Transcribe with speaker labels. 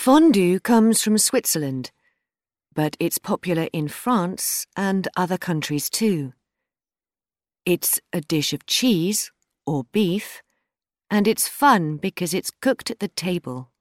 Speaker 1: Fondue comes from Switzerland, but it's popular in France and other countries too. It's a dish of cheese or beef, and it's fun because it's cooked at the table.